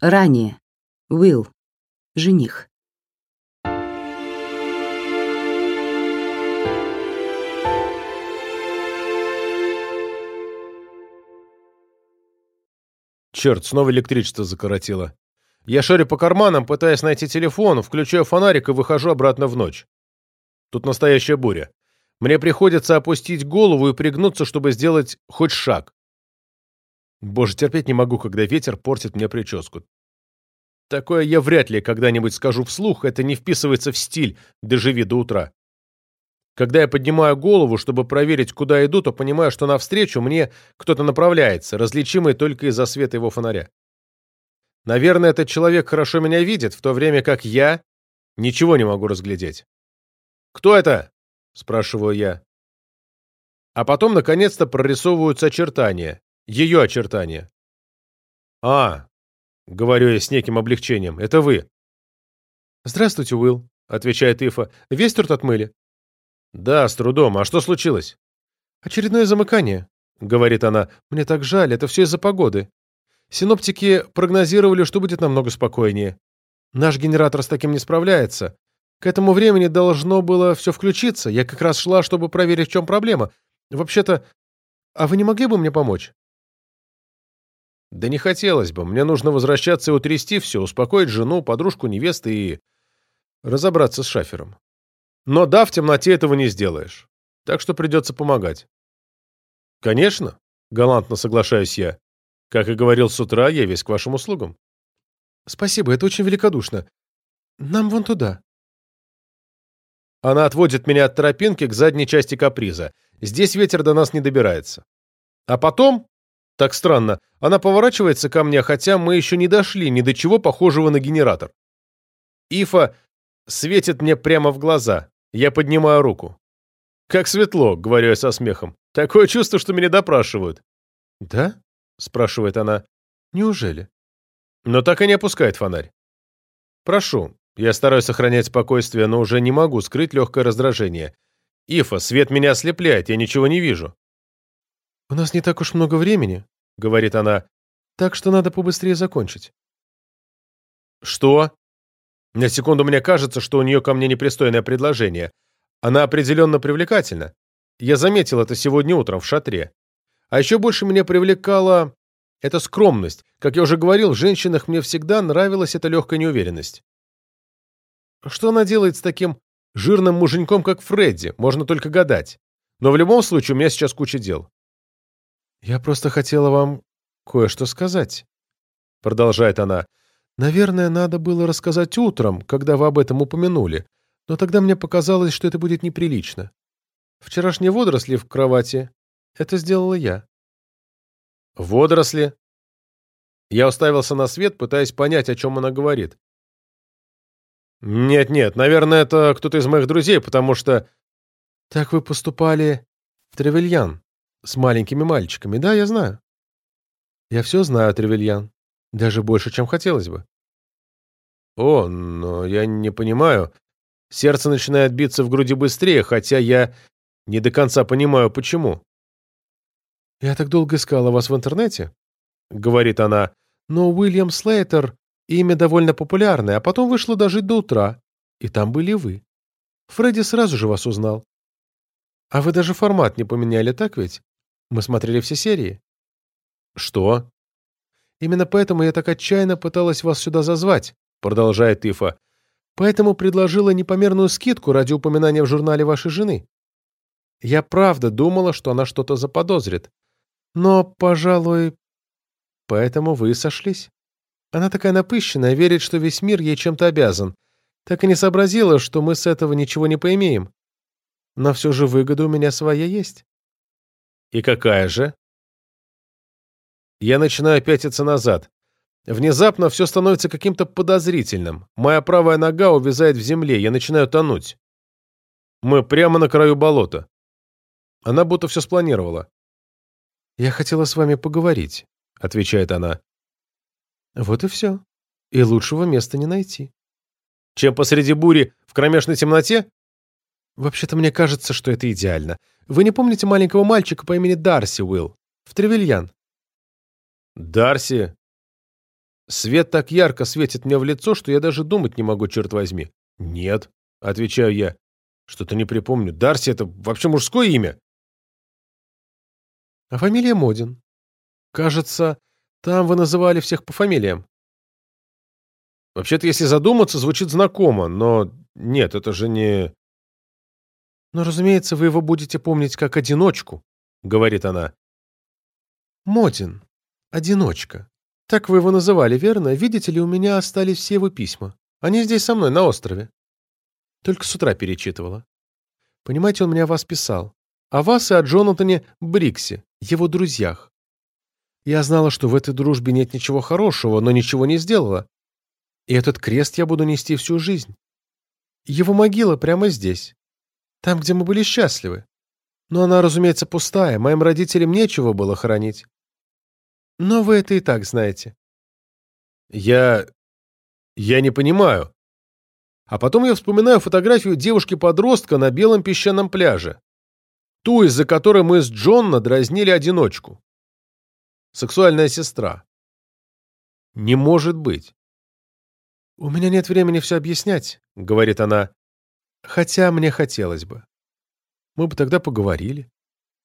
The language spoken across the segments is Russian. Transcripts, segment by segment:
Ранее. Уилл. Жених. Черт, снова электричество закоротило. Я шарю по карманам, пытаясь найти телефон, включаю фонарик и выхожу обратно в ночь. Тут настоящая буря. Мне приходится опустить голову и пригнуться, чтобы сделать хоть шаг. Боже, терпеть не могу, когда ветер портит мне прическу. Такое я вряд ли когда-нибудь скажу вслух, это не вписывается в стиль «доживи до утра». Когда я поднимаю голову, чтобы проверить, куда иду, то понимаю, что навстречу мне кто-то направляется, различимый только из-за света его фонаря. Наверное, этот человек хорошо меня видит, в то время как я ничего не могу разглядеть. «Кто это?» — спрашиваю я. А потом, наконец-то, прорисовываются очертания. Ее очертания. «А, — говорю я с неким облегчением, — это вы». «Здравствуйте, Уилл», — отвечает Ифа. «Весь торт отмыли?» «Да, с трудом. А что случилось?» «Очередное замыкание», — говорит она. «Мне так жаль, это все из-за погоды. Синоптики прогнозировали, что будет намного спокойнее. Наш генератор с таким не справляется. К этому времени должно было все включиться. Я как раз шла, чтобы проверить, в чем проблема. Вообще-то, а вы не могли бы мне помочь?» «Да не хотелось бы. Мне нужно возвращаться и утрясти все, успокоить жену, подружку невесты и разобраться с шафером. Но да, в темноте этого не сделаешь. Так что придется помогать». «Конечно», — галантно соглашаюсь я. Как и говорил с утра, я весь к вашим услугам. Спасибо, это очень великодушно. Нам вон туда. Она отводит меня от тропинки к задней части каприза. Здесь ветер до нас не добирается. А потом, так странно, она поворачивается ко мне, хотя мы еще не дошли ни до чего похожего на генератор. Ифа светит мне прямо в глаза. Я поднимаю руку. «Как светло», — говорю я со смехом. «Такое чувство, что меня допрашивают». «Да?» — спрашивает она. «Неужели?» Но так и не опускает фонарь. «Прошу». Я стараюсь сохранять спокойствие, но уже не могу скрыть легкое раздражение. «Ифа, свет меня ослепляет, я ничего не вижу». «У нас не так уж много времени», — говорит она, «так что надо побыстрее закончить». «Что?» На секунду мне кажется, что у нее ко мне непристойное предложение. Она определенно привлекательна. Я заметил это сегодня утром в шатре. А еще больше меня привлекала эта скромность. Как я уже говорил, в женщинах мне всегда нравилась эта легкая неуверенность. Что она делает с таким жирным муженьком, как Фредди, можно только гадать. Но в любом случае у меня сейчас куча дел. «Я просто хотела вам кое-что сказать», — продолжает она. «Наверное, надо было рассказать утром, когда вы об этом упомянули, но тогда мне показалось, что это будет неприлично. Вчерашние водоросли в кровати это сделала я. Водоросли? Я уставился на свет, пытаясь понять, о чем она говорит. Нет-нет, наверное, это кто-то из моих друзей, потому что... Так вы поступали в Тревельян с маленькими мальчиками, да, я знаю. Я все знаю Тревельян, даже больше, чем хотелось бы. О, но я не понимаю. Сердце начинает биться в груди быстрее, хотя я не до конца понимаю, почему. «Я так долго искала вас в интернете», — говорит она, «но Уильям Слейтер — имя довольно популярное, а потом вышло дожить до утра, и там были вы. Фредди сразу же вас узнал. А вы даже формат не поменяли, так ведь? Мы смотрели все серии». «Что?» «Именно поэтому я так отчаянно пыталась вас сюда зазвать», — продолжает Ифа. «Поэтому предложила непомерную скидку ради упоминания в журнале вашей жены. Я правда думала, что она что-то заподозрит. Но, пожалуй, поэтому вы сошлись. Она такая напыщенная, верит, что весь мир ей чем-то обязан. Так и не сообразила, что мы с этого ничего не поимеем. Но все же выгода у меня своя есть. И какая же? Я начинаю пятиться назад. Внезапно все становится каким-то подозрительным. Моя правая нога увязает в земле, я начинаю тонуть. Мы прямо на краю болота. Она будто все спланировала. «Я хотела с вами поговорить», — отвечает она. «Вот и все. И лучшего места не найти». «Чем посреди бури в кромешной темноте?» «Вообще-то мне кажется, что это идеально. Вы не помните маленького мальчика по имени Дарси Уилл? В Тревельян?» «Дарси? Свет так ярко светит мне в лицо, что я даже думать не могу, черт возьми. Нет, отвечаю я. Что-то не припомню. Дарси — это вообще мужское имя? А фамилия Модин. Кажется, там вы называли всех по фамилиям. Вообще-то, если задуматься, звучит знакомо, но нет, это же не... Но, разумеется, вы его будете помнить как одиночку, говорит она. Модин. Одиночка. Так вы его называли, верно? Видите ли, у меня остались все его письма. Они здесь со мной, на острове. Только с утра перечитывала. Понимаете, он меня вас писал. О вас и о Джонатане Бриксе, его друзьях. Я знала, что в этой дружбе нет ничего хорошего, но ничего не сделала. И этот крест я буду нести всю жизнь. Его могила прямо здесь. Там, где мы были счастливы. Но она, разумеется, пустая. Моим родителям нечего было хранить. Но вы это и так знаете. Я... я не понимаю. А потом я вспоминаю фотографию девушки-подростка на белом песчаном пляже. Ту, из-за которой мы с Джонна дразнили одиночку. Сексуальная сестра. Не может быть. «У меня нет времени все объяснять», — говорит она. «Хотя мне хотелось бы. Мы бы тогда поговорили.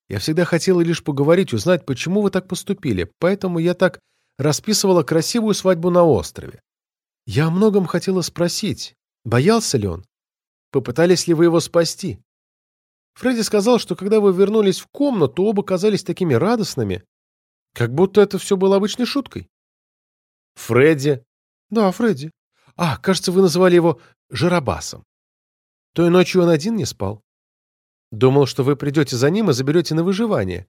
Я всегда хотела лишь поговорить, узнать, почему вы так поступили, поэтому я так расписывала красивую свадьбу на острове. Я о многом хотела спросить, Боялся ли он? Попытались ли вы его спасти? Фредди сказал, что когда вы вернулись в комнату, оба казались такими радостными, как будто это все было обычной шуткой. Фредди? Да, Фредди. А, кажется, вы называли его Жарабасом. Той ночью он один не спал. Думал, что вы придете за ним и заберете на выживание.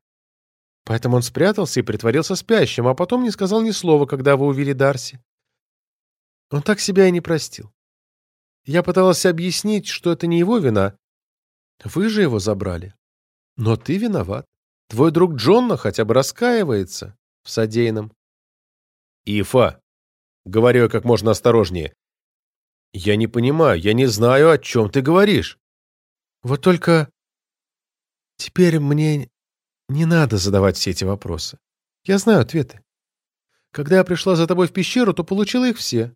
Поэтому он спрятался и притворился спящим, а потом не сказал ни слова, когда вы увели Дарси. Он так себя и не простил. Я пытался объяснить, что это не его вина. Вы же его забрали. Но ты виноват. Твой друг Джонна хотя бы раскаивается в содеянном. Ифа, говорю я как можно осторожнее, я не понимаю, я не знаю, о чем ты говоришь. Вот только теперь мне не надо задавать все эти вопросы. Я знаю ответы. Когда я пришла за тобой в пещеру, то получила их все.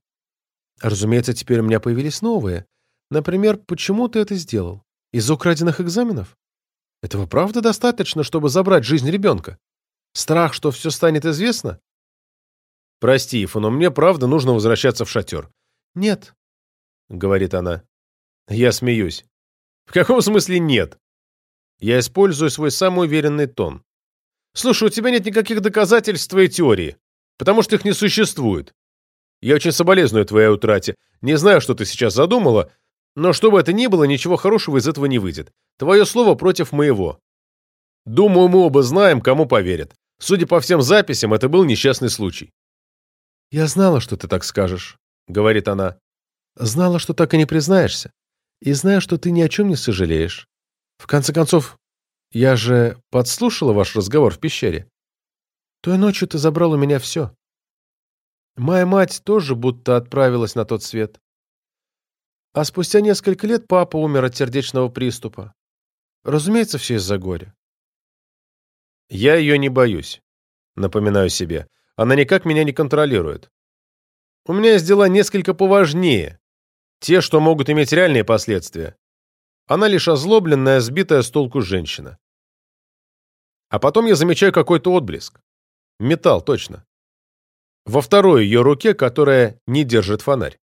Разумеется, теперь у меня появились новые. Например, почему ты это сделал? Из-за украденных экзаменов? Этого правда достаточно, чтобы забрать жизнь ребенка? Страх, что все станет известно? Прости, Ифа, но мне правда нужно возвращаться в шатер. Нет, — говорит она. Я смеюсь. В каком смысле нет? Я использую свой самый уверенный тон. Слушай, у тебя нет никаких доказательств твоей теории, потому что их не существует. Я очень соболезную твоей утрате. Не знаю, что ты сейчас задумала, но что бы это ни было, ничего хорошего из этого не выйдет. Твое слово против моего. Думаю, мы оба знаем, кому поверят. Судя по всем записям, это был несчастный случай. «Я знала, что ты так скажешь», — говорит она. «Знала, что так и не признаешься. И знаю, что ты ни о чем не сожалеешь. В конце концов, я же подслушала ваш разговор в пещере. Той ночью ты забрал у меня все. Моя мать тоже будто отправилась на тот свет. А спустя несколько лет папа умер от сердечного приступа. Разумеется, все из-за горя. Я ее не боюсь, напоминаю себе. Она никак меня не контролирует. У меня есть дела несколько поважнее. Те, что могут иметь реальные последствия. Она лишь озлобленная, сбитая с толку женщина. А потом я замечаю какой-то отблеск. Металл, точно во второй ее руке, которая не держит фонарь.